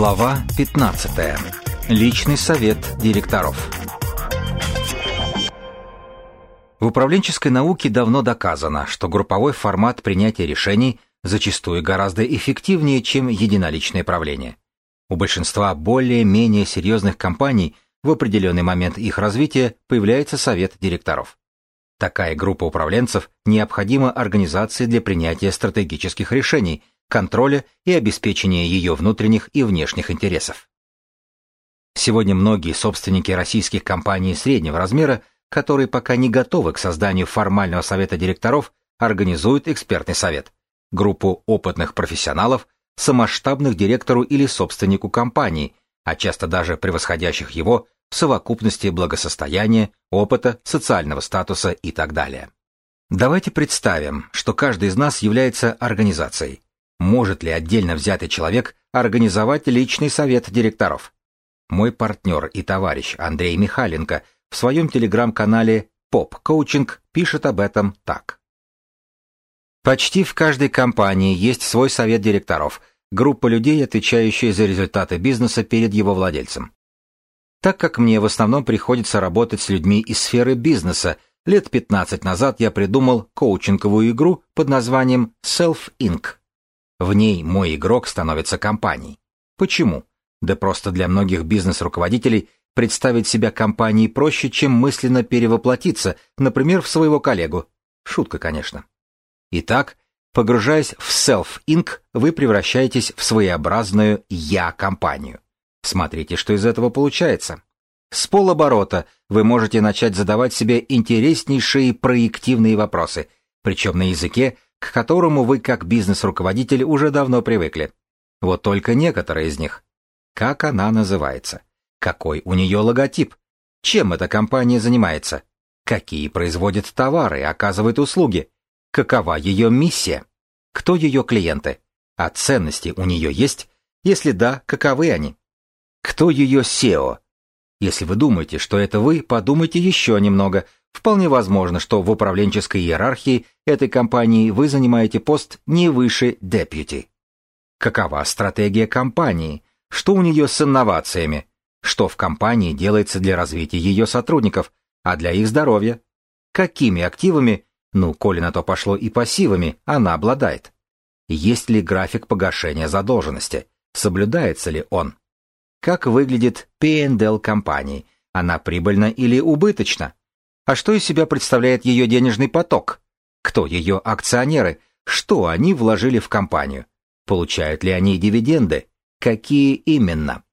Глава 15. Личный совет директоров. В управленческой науке давно доказано, что групповой формат принятия решений зачастую гораздо эффективнее, чем единоличное правление. У большинства более-менее серьезных компаний в определенный момент их развития появляется совет директоров. Такая группа управленцев необходима организации для принятия стратегических решений, контроля и обеспечения ее внутренних и внешних интересов. Сегодня многие собственники российских компаний среднего размера, которые пока не готовы к созданию формального совета директоров, организуют экспертный совет, группу опытных профессионалов, самоштабных директору или собственнику компании, а часто даже превосходящих его в совокупности благосостояния, опыта, социального статуса и так далее. Давайте представим, что каждый из нас является организацией, может ли отдельно взятый человек организовать личный совет директоров? Мой партнер и товарищ Андрей Михаленко в своем телеграм-канале Pop Coaching пишет об этом так. Почти в каждой компании есть свой совет директоров, группа людей, отвечающая за результаты бизнеса перед его владельцем. Так как мне в основном приходится работать с людьми из сферы бизнеса, лет 15 назад я придумал коучинговую игру под названием Self Inc. В ней мой игрок становится компанией. Почему? Да просто для многих бизнес-руководителей представить себя компанией проще, чем мысленно перевоплотиться, например, в своего коллегу. Шутка, конечно. Итак, погружаясь в Self Inc., вы превращаетесь в своеобразную «я-компанию». Смотрите, что из этого получается. С полоборота вы можете начать задавать себе интереснейшие проективные вопросы, причем на языке, к которому вы как бизнес-руководитель уже давно привыкли. Вот только некоторые из них. Как она называется? Какой у нее логотип? Чем эта компания занимается? Какие производит товары оказывает услуги? Какова ее миссия? Кто ее клиенты? А ценности у нее есть? Если да, каковы они? Кто ее SEO? Если вы думаете, что это вы, подумайте еще немного – Вполне возможно, что в управленческой иерархии этой компании вы занимаете пост не выше депьюти. Какова стратегия компании? Что у нее с инновациями? Что в компании делается для развития ее сотрудников, а для их здоровья? Какими активами, ну, коли на то пошло и пассивами, она обладает? Есть ли график погашения задолженности? Соблюдается ли он? Как выглядит P&L компании? Она прибыльна или убыточна? А что из себя представляет ее денежный поток? Кто ее акционеры? Что они вложили в компанию? Получают ли они дивиденды? Какие именно?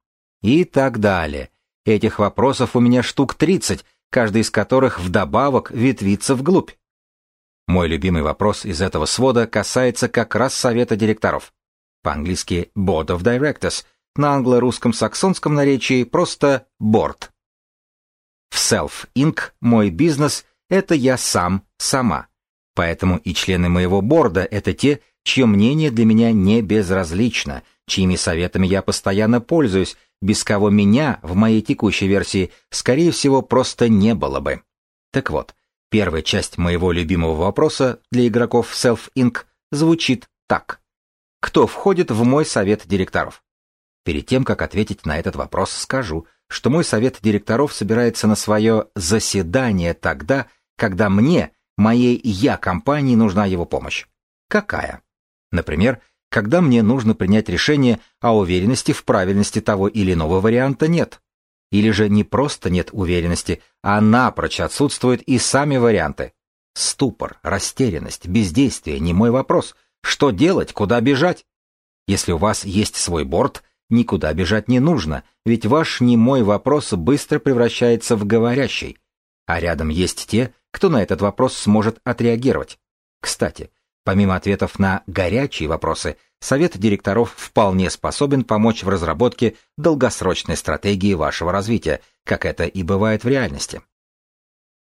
И так далее. Этих вопросов у меня штук 30, каждый из которых вдобавок ветвится вглубь. Мой любимый вопрос из этого свода касается как раз совета директоров. По-английски Board of Directors, на англо-русском саксонском наречии просто Board. В Self Inc. мой бизнес — это я сам, сама. Поэтому и члены моего борда — это те, чье мнение для меня не безразлично, чьими советами я постоянно пользуюсь, без кого меня в моей текущей версии, скорее всего, просто не было бы. Так вот, первая часть моего любимого вопроса для игроков Self Inc. звучит так. Кто входит в мой совет директоров? Перед тем, как ответить на этот вопрос, скажу — что мой совет директоров собирается на свое заседание тогда, когда мне, моей я-компании, нужна его помощь. Какая? Например, когда мне нужно принять решение, а уверенности в правильности того или иного варианта нет. Или же не просто нет уверенности, а напрочь отсутствуют и сами варианты. Ступор, растерянность, бездействие – не мой вопрос. Что делать, куда бежать? Если у вас есть свой борт, Никуда бежать не нужно, ведь ваш немой вопрос быстро превращается в говорящий. А рядом есть те, кто на этот вопрос сможет отреагировать. Кстати, помимо ответов на горячие вопросы, совет директоров вполне способен помочь в разработке долгосрочной стратегии вашего развития, как это и бывает в реальности.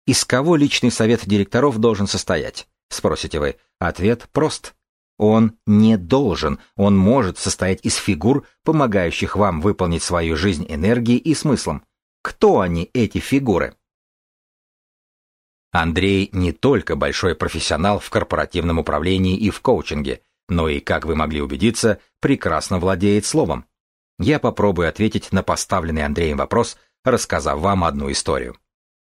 Из кого личный совет директоров должен состоять? Спросите вы. Ответ прост. Он не должен, он может состоять из фигур, помогающих вам выполнить свою жизнь энергией и смыслом. Кто они, эти фигуры? Андрей не только большой профессионал в корпоративном управлении и в коучинге, но и, как вы могли убедиться, прекрасно владеет словом. Я попробую ответить на поставленный Андреем вопрос, рассказав вам одну историю.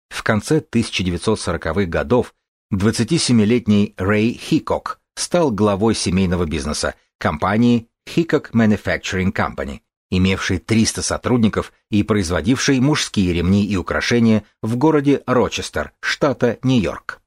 В конце 1940-х годов 27-летний Рэй Хикок стал главой семейного бизнеса, компании Hickok Manufacturing Company, имевшей 300 сотрудников и производившей мужские ремни и украшения в городе Рочестер, штата Нью-Йорк.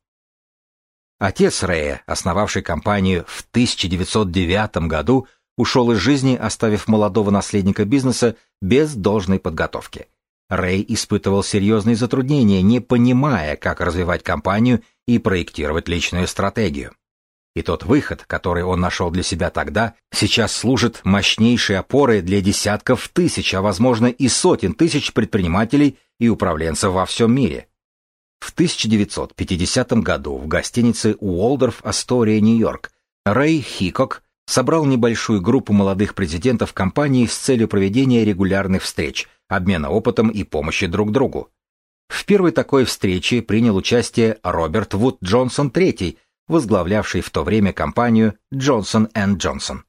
Отец Рэя, основавший компанию в 1909 году, ушел из жизни, оставив молодого наследника бизнеса без должной подготовки. Рэй испытывал серьезные затруднения, не понимая, как развивать компанию и проектировать личную стратегию. И тот выход, который он нашел для себя тогда, сейчас служит мощнейшей опорой для десятков тысяч, а возможно и сотен тысяч предпринимателей и управленцев во всем мире. В 1950 году в гостинице Уолдорф Астория, Нью-Йорк, Рэй Хикок собрал небольшую группу молодых президентов компании с целью проведения регулярных встреч, обмена опытом и помощи друг другу. В первой такой встрече принял участие Роберт Вуд Джонсон III, возглавлявший в то время компанию Johnson Johnson.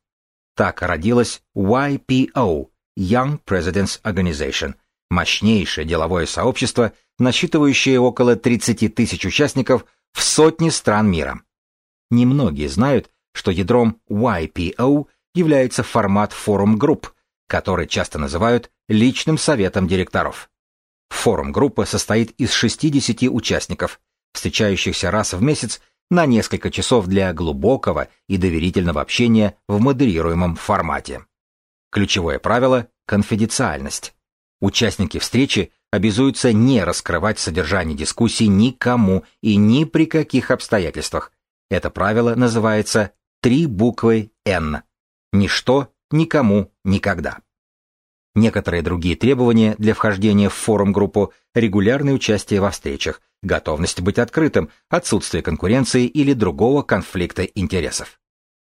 Так родилась YPO – Young Presidents Organization, мощнейшее деловое сообщество, насчитывающее около 30 тысяч участников в сотни стран мира. Немногие знают, что ядром YPO является формат форум-групп, который часто называют личным советом директоров. Форум-группа состоит из 60 участников, встречающихся раз в месяц на несколько часов для глубокого и доверительного общения в модерируемом формате. Ключевое правило – конфиденциальность. Участники встречи обязуются не раскрывать содержание дискуссий никому и ни при каких обстоятельствах. Это правило называется «три буквы Н». Ничто, никому, никогда. Некоторые другие требования для вхождения в форум-группу – регулярное участие во встречах, готовность быть открытым, отсутствие конкуренции или другого конфликта интересов.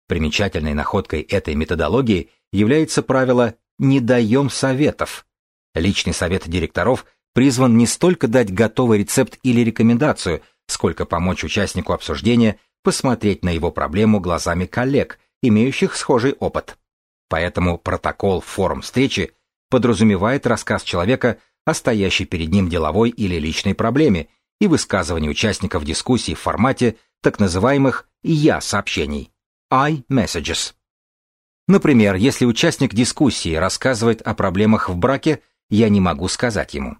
Примечательной находкой этой методологии является правило «не даем советов». Личный совет директоров призван не столько дать готовый рецепт или рекомендацию, сколько помочь участнику обсуждения посмотреть на его проблему глазами коллег, имеющих схожий опыт. Поэтому протокол форум встречи подразумевает рассказ человека о стоящей перед ним деловой или личной проблеме и высказывание участников дискуссии в формате так называемых «я-сообщений» I-messages. Например, если участник дискуссии рассказывает о проблемах в браке, я не могу сказать ему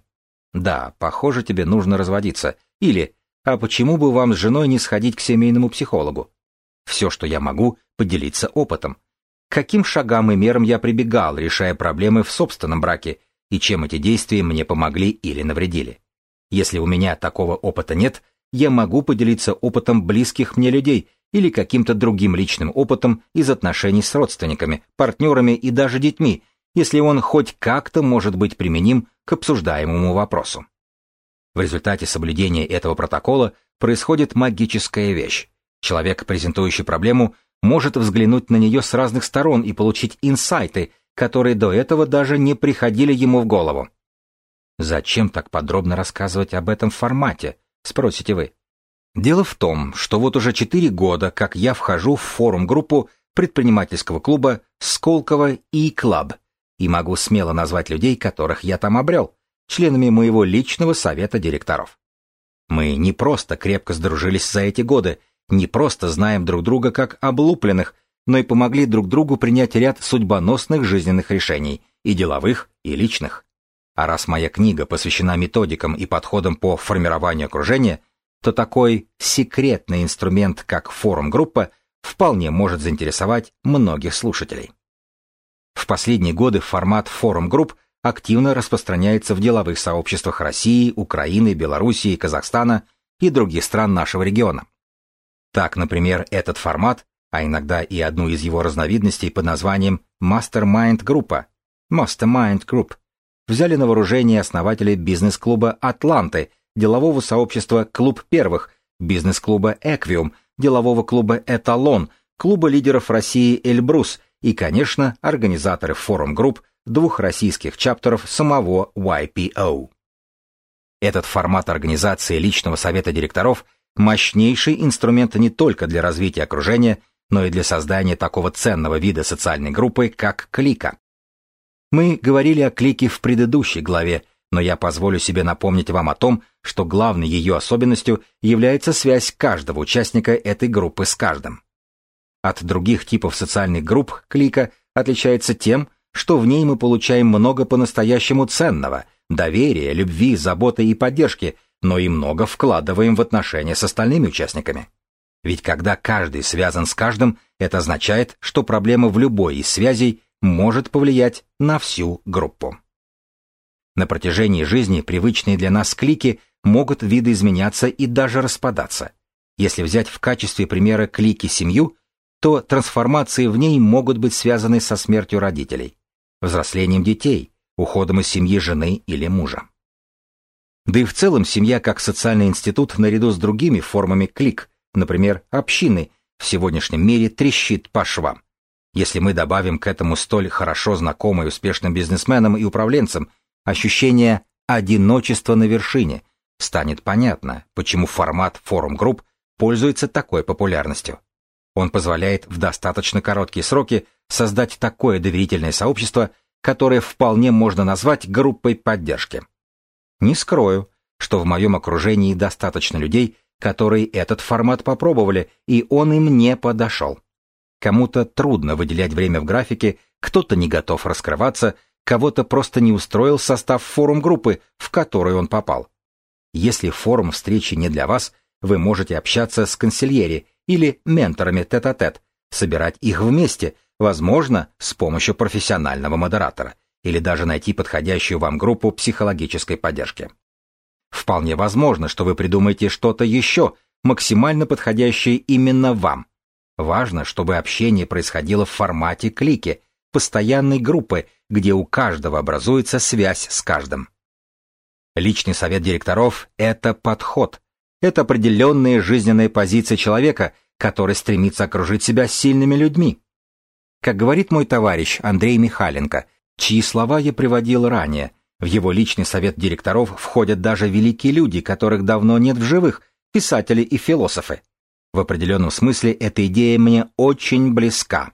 «Да, похоже, тебе нужно разводиться» или «А почему бы вам с женой не сходить к семейному психологу?» Все, что я могу, поделиться опытом, каким шагам и мерам я прибегал, решая проблемы в собственном браке, и чем эти действия мне помогли или навредили. Если у меня такого опыта нет, я могу поделиться опытом близких мне людей или каким-то другим личным опытом из отношений с родственниками, партнерами и даже детьми, если он хоть как-то может быть применим к обсуждаемому вопросу. В результате соблюдения этого протокола происходит магическая вещь. Человек, презентующий проблему, может взглянуть на нее с разных сторон и получить инсайты, которые до этого даже не приходили ему в голову. Зачем так подробно рассказывать об этом формате, спросите вы. Дело в том, что вот уже четыре года, как я вхожу в форум-группу предпринимательского клуба Сколково E-Club и могу смело назвать людей, которых я там обрел, членами моего личного совета директоров. Мы не просто крепко сдружились за эти годы, не просто знаем друг друга как облупленных, но и помогли друг другу принять ряд судьбоносных жизненных решений, и деловых, и личных. А раз моя книга посвящена методикам и подходам по формированию окружения, то такой секретный инструмент, как форум-группа, вполне может заинтересовать многих слушателей. В последние годы формат форум-групп активно распространяется в деловых сообществах России, Украины, Белоруссии, Казахстана и других стран нашего региона. Так, например, этот формат, а иногда и одну из его разновидностей под названием Mastermind группа, Mastermind Group, взяли на вооружение основатели бизнес-клуба «Атланты», делового сообщества «Клуб первых», бизнес-клуба «Эквиум», делового клуба «Эталон», клуба лидеров России «Эльбрус» и, конечно, организаторы форум-групп двух российских чаптеров самого YPO. Этот формат организации личного совета директоров – мощнейший инструмент не только для развития окружения, но и для создания такого ценного вида социальной группы, как клика. Мы говорили о клике в предыдущей главе, но я позволю себе напомнить вам о том, что главной ее особенностью является связь каждого участника этой группы с каждым. От других типов социальных групп клика отличается тем, что в ней мы получаем много по-настоящему ценного – доверия, любви, заботы и поддержки, но и много вкладываем в отношения с остальными участниками. Ведь когда каждый связан с каждым, это означает, что проблема в любой из связей может повлиять на всю группу. На протяжении жизни привычные для нас клики могут видоизменяться и даже распадаться. Если взять в качестве примера клики семью, то трансформации в ней могут быть связаны со смертью родителей, взрослением детей, уходом из семьи жены или мужа. Да и в целом семья как социальный институт наряду с другими формами клик, например, общины, в сегодняшнем мире трещит по швам. Если мы добавим к этому столь хорошо знакомый успешным бизнесменам и управленцам ощущение одиночества на вершине, станет понятно, почему формат форум-групп пользуется такой популярностью. Он позволяет в достаточно короткие сроки создать такое доверительное сообщество, которое вполне можно назвать группой поддержки. Не скрою, что в моем окружении достаточно людей, которые этот формат попробовали, и он им не подошел. Кому-то трудно выделять время в графике, кто-то не готов раскрываться, кого-то просто не устроил состав форум-группы, в которую он попал. Если форум встречи не для вас, вы можете общаться с консильери или менторами тет-а-тет, -тет, собирать их вместе, возможно, с помощью профессионального модератора, или даже найти подходящую вам группу психологической поддержки. Вполне возможно, что вы придумаете что-то еще, максимально подходящее именно вам. Важно, чтобы общение происходило в формате клики, постоянной группы, где у каждого образуется связь с каждым. Личный совет директоров – это подход, это определенная жизненная позиция человека, который стремится окружить себя сильными людьми. Как говорит мой товарищ Андрей Михаленко, чьи слова я приводил ранее, в его личный совет директоров входят даже великие люди, которых давно нет в живых, писатели и философы. В определенном смысле эта идея мне очень близка.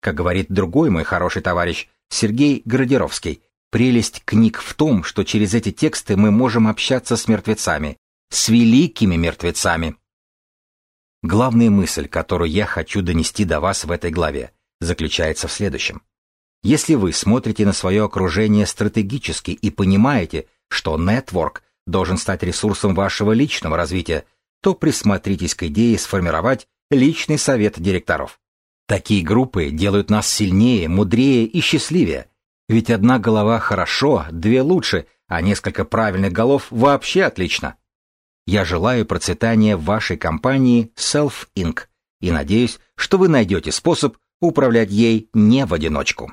Как говорит другой мой хороший товарищ Сергей Градировский, прелесть книг в том, что через эти тексты мы можем общаться с мертвецами, с великими мертвецами. Главная мысль, которую я хочу донести до вас в этой главе, заключается в следующем. Если вы смотрите на свое окружение стратегически и понимаете, что нетворк должен стать ресурсом вашего личного развития, то присмотритесь к идее сформировать личный совет директоров. Такие группы делают нас сильнее, мудрее и счастливее. Ведь одна голова хорошо, две лучше, а несколько правильных голов вообще отлично. Я желаю процветания вашей компании Self Inc. и надеюсь, что вы найдете способ управлять ей не в одиночку.